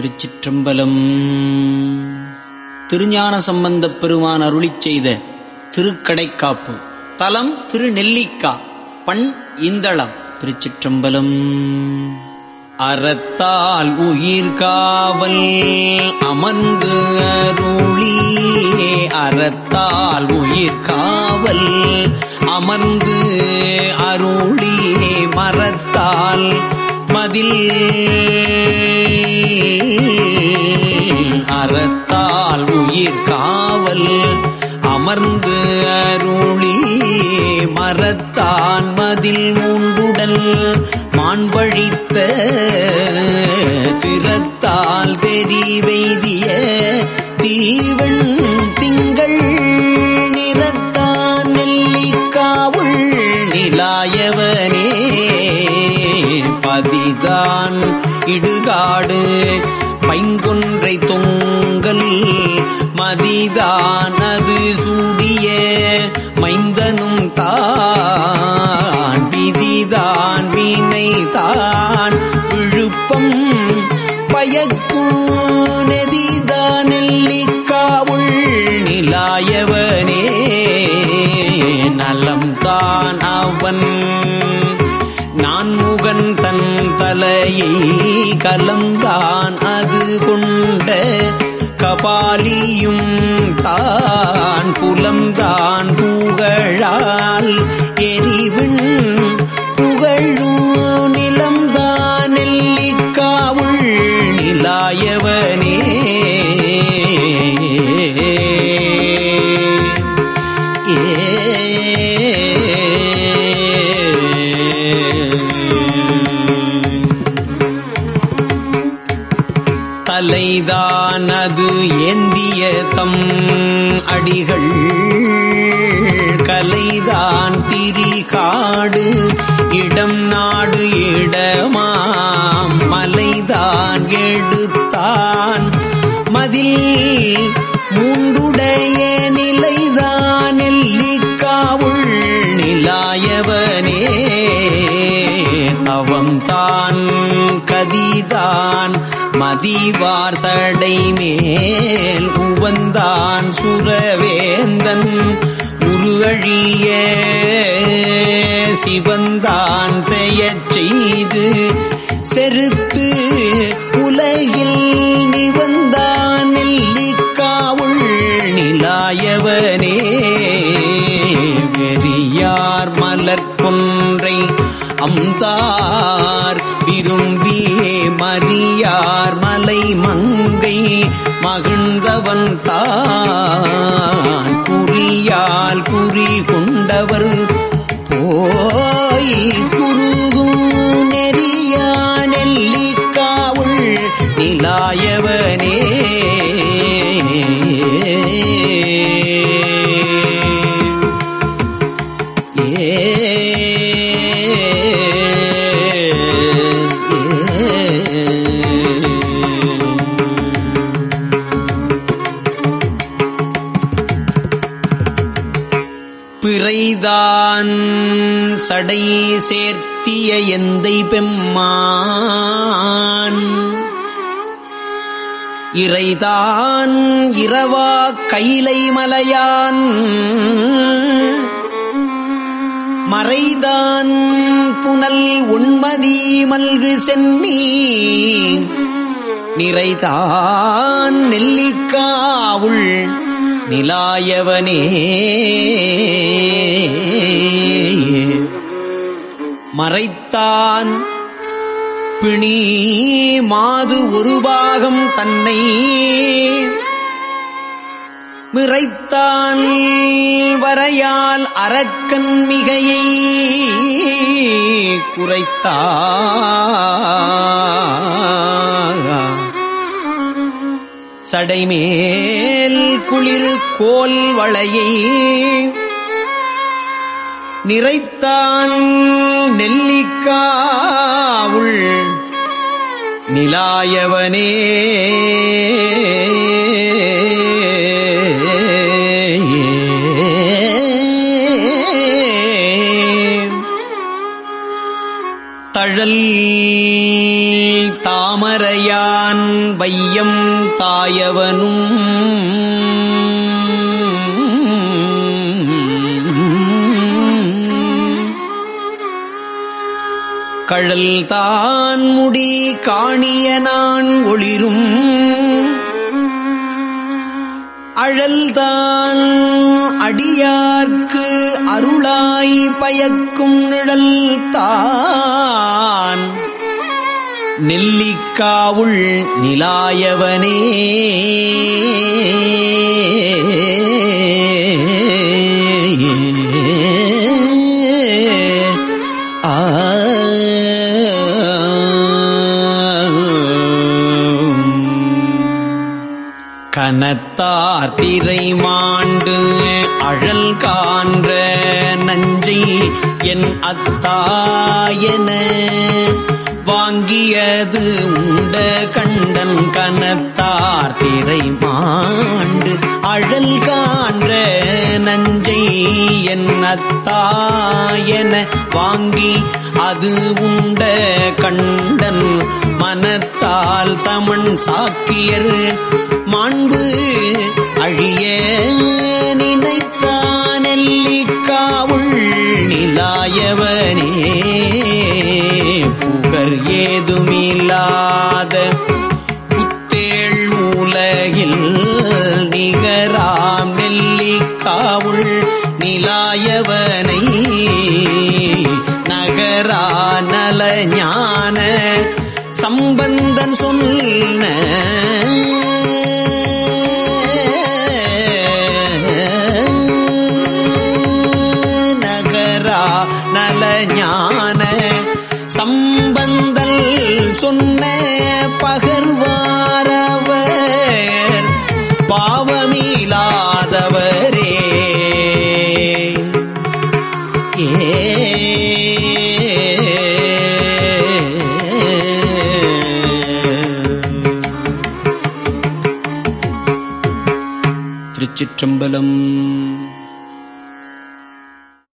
திருச்சிற்றம்பலம். திருஞான சம்பந்தப் பெருமான் அருளி செய்த திருக்கடைக்காப்பு. தலம் திருநெல்லிக்கா பண் இந்தளம் திருச்சிற்றம்பலம். அறத்தால் உயிர் காவல் அமர்ந்து அருளி அறத்தால் உயிர் காவல் அமர்ந்து அருளி மரத்தால் மதில் அறத்தால் உயிர் காவல் அமர்ந்து அருளி மரத்தான் மதில் மூன்றுடல் மாண்பழித்த திறத்தால் தெரி தெரிவெய்திய தீவன் திங்கள் நிறத்தான் நெல்லிக்காவுள் நிலாயவனே மதிதான் இடுகாடு. பைங்கொன்றை தொங்கல் மதிதானது சூடிய மைந்தனும் தான். விதிதான் வீணை தான். விழுப்பம் பயக்கும் நெதிதான் நெல்லிக்காவுள் நிலாயவனே நலம்தான் அவன் தன் தலையை கலந்தான் அது கொண்ட கபாலியும் தான் புலம்தான் புகழால் எரிவின் தம் அடிகள் கலைதான் திரி காடு இடம் நாடு இடமாம் மலைதான் எடுத்தான். மதில் மூன்றுடைய நிலைதான் நெல்லிக்காவுள் நிலாயவனே. அவம்தான் கதிதான் மதிவார் சடை மேல் உவந்தான் சுரவேந்தன் உருவழிய சிவந்தான் செய்யச் செய்து செருத்து உலகில் நிவந்தான் நெல்லிக்காவுள் நிலாயவனே. பெரியார் மலர்கொன்றை அம்தா மறியார் மலை மங்கை மகிழ்ந்தவன் தான். குறியால் குறி கொண்டவர் போய் குருகும் நெறியா நெல்லிக்காவுள் நிலாய கடை சேர்த்திய எந்தை பெம்மான். இறைதான் இரவா கைலை மலையான். மறைதான் புனல் உண்மதி மல்கு சென்னி. நிறைதான் நெல்லிக்காவுள் நிலாயவனே. மறைத்தான். பிணி மாது ஒரு பாகம் தன்னை மிறைத்தான் வரையால் அரக்கன் மிகையை குறைத்தா சடைமேல் குளிர் கோல் வளையை நிறைத்தான் நெல்லிக்காவுள் நிலாயவனே. தழல் தாமரையான் வையம் தாயவனும் கழல் தான் முடி காணிய நான் ஒளிரும். அழல்தான் அடியார்க்கு அருளாய் பயக்கும் நிழல் தான் நெல்லிக்காவுள் நிலாயவனே. கனத்தார் திரை மாண்டு அழல் கான்ற நஞ்சை என் அத்தாயன வாங்கியது உண்ட கண்டன் கனத்தார் திரை மாண்டு அழல் கான்ற நஞ்சை என் அத்தாயன வாங்கி அது உண்ட கண்டன் மன மனத்தால் சமன் சாக்கியர் மாண்பு அழிய நினைத்தானெல்லிக்காவுள் நிலாயவனே. புகர் ஏதுமில்லாத புத்தேள் மூலகில் நிகராம் நெல்லிக்காவுள் நிலாயவனை. நகரா நல ஞான சம்பந்தன் சொன்ன நகரா நல ஞான சம்பந்தல் சொன்ன பகர்வாரவர் பாவமில்லாதவரே. திருச்சிற்றம்பலம்